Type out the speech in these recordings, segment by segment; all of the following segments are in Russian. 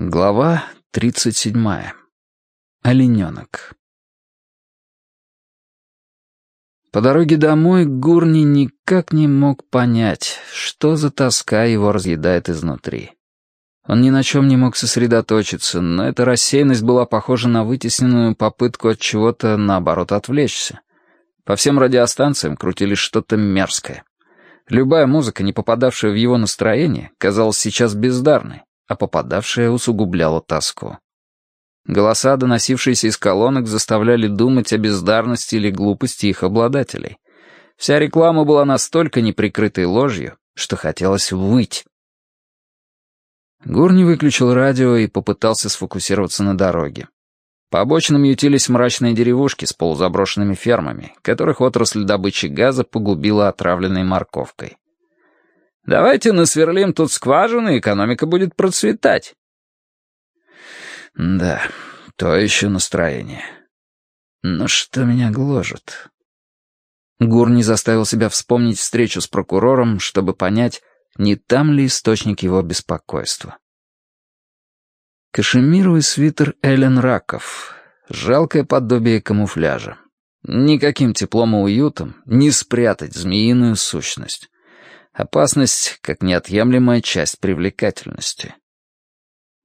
Глава 37. Олененок. По дороге домой Гурни никак не мог понять, что за тоска его разъедает изнутри. Он ни на чем не мог сосредоточиться, но эта рассеянность была похожа на вытесненную попытку от чего-то, наоборот, отвлечься. По всем радиостанциям крутились что-то мерзкое. Любая музыка, не попадавшая в его настроение, казалась сейчас бездарной а попадавшая усугубляла тоску. Голоса, доносившиеся из колонок, заставляли думать о бездарности или глупости их обладателей. Вся реклама была настолько неприкрытой ложью, что хотелось выть. Гурни выключил радио и попытался сфокусироваться на дороге. По обочинам ютились мрачные деревушки с полузаброшенными фермами, которых отрасль добычи газа погубила отравленной морковкой. Давайте насверлим тут скважины, и экономика будет процветать. Да, то еще настроение. Но что меня гложет? Гур не заставил себя вспомнить встречу с прокурором, чтобы понять, не там ли источник его беспокойства. Кашемировый свитер Эллен Раков. Жалкое подобие камуфляжа. Никаким теплом и уютом не спрятать змеиную сущность. Опасность как неотъемлемая часть привлекательности.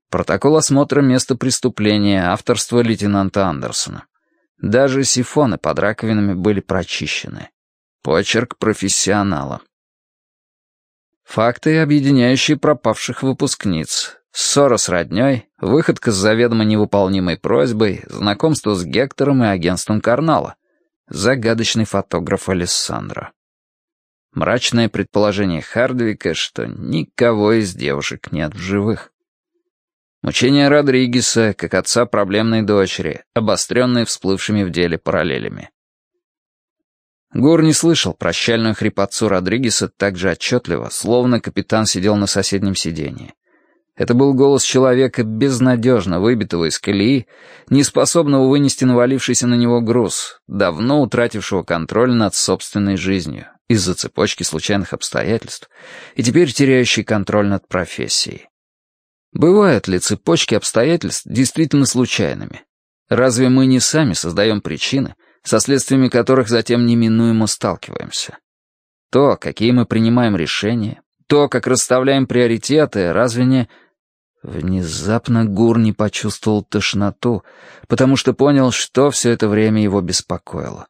Протокол осмотра места преступления авторства лейтенанта Андерсона. Даже сифоны под раковинами были прочищены. Почерк профессионала. Факты, объединяющие пропавших выпускниц. Ссора с роднёй, выходка с заведомо невыполнимой просьбой, знакомство с Гектором и агентством Карнала. Загадочный фотограф Алессандро. Мрачное предположение Хардвика, что никого из девушек нет в живых. Мучения Родригеса, как отца проблемной дочери, обостренные всплывшими в деле параллелями. Гур не слышал прощальную хрипотцу Родригеса так же отчетливо, словно капитан сидел на соседнем сиденье. Это был голос человека, безнадежно выбитого из колеи, неспособного вынести навалившийся на него груз, давно утратившего контроль над собственной жизнью из-за цепочки случайных обстоятельств и теперь теряющий контроль над профессией. Бывают ли цепочки обстоятельств действительно случайными? Разве мы не сами создаем причины, со следствиями которых затем неминуемо сталкиваемся? То, какие мы принимаем решения, то, как расставляем приоритеты, разве не... Внезапно Гур не почувствовал тошноту, потому что понял, что все это время его беспокоило.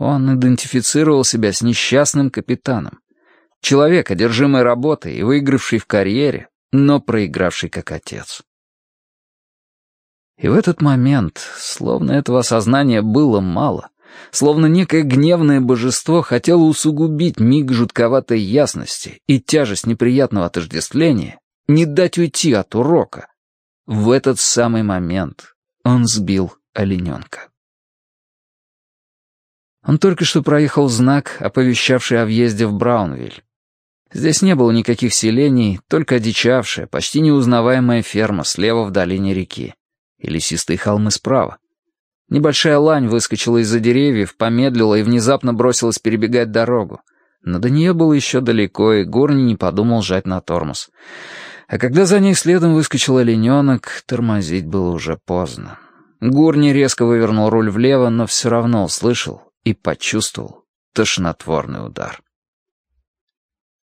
Он идентифицировал себя с несчастным капитаном. Человек, одержимый работой и выигравший в карьере, но проигравший как отец. И в этот момент, словно этого осознания было мало, словно некое гневное божество хотело усугубить миг жутковатой ясности и тяжесть неприятного отождествления, не дать уйти от урока. В этот самый момент он сбил олененка. Он только что проехал знак, оповещавший о въезде в Браунвиль. Здесь не было никаких селений, только одичавшая, почти неузнаваемая ферма слева в долине реки и лесистые холмы справа. Небольшая лань выскочила из-за деревьев, помедлила и внезапно бросилась перебегать дорогу. Но до нее было еще далеко, и Горни не подумал жать на тормоз. А когда за ней следом выскочил олененок, тормозить было уже поздно. Гурни резко вывернул руль влево, но все равно услышал, и почувствовал тошнотворный удар.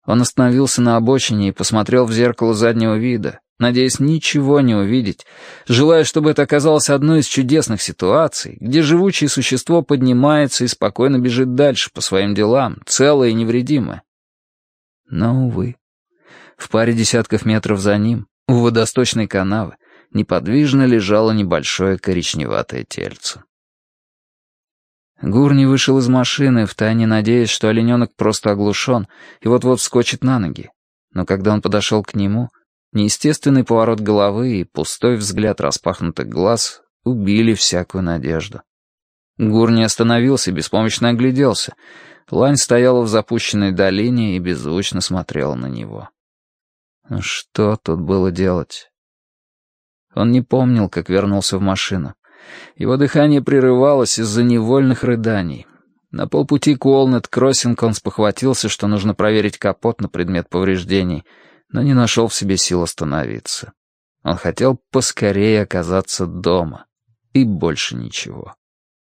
Он остановился на обочине и посмотрел в зеркало заднего вида, надеясь ничего не увидеть, желая, чтобы это оказалось одной из чудесных ситуаций, где живучее существо поднимается и спокойно бежит дальше по своим делам, целое и невредимое. Но, увы, в паре десятков метров за ним, у водосточной канавы, неподвижно лежало небольшое коричневатое тельце. Гурни вышел из машины, втайне надеясь, что олененок просто оглушен и вот-вот вскочит на ноги. Но когда он подошел к нему, неестественный поворот головы и пустой взгляд распахнутых глаз убили всякую надежду. Гурни остановился и беспомощно огляделся. Лань стояла в запущенной долине и беззвучно смотрела на него. Что тут было делать? Он не помнил, как вернулся в машину. Его дыхание прерывалось из-за невольных рыданий. На полпути к Уолнет-Кроссинг он спохватился, что нужно проверить капот на предмет повреждений, но не нашел в себе сил остановиться. Он хотел поскорее оказаться дома. И больше ничего.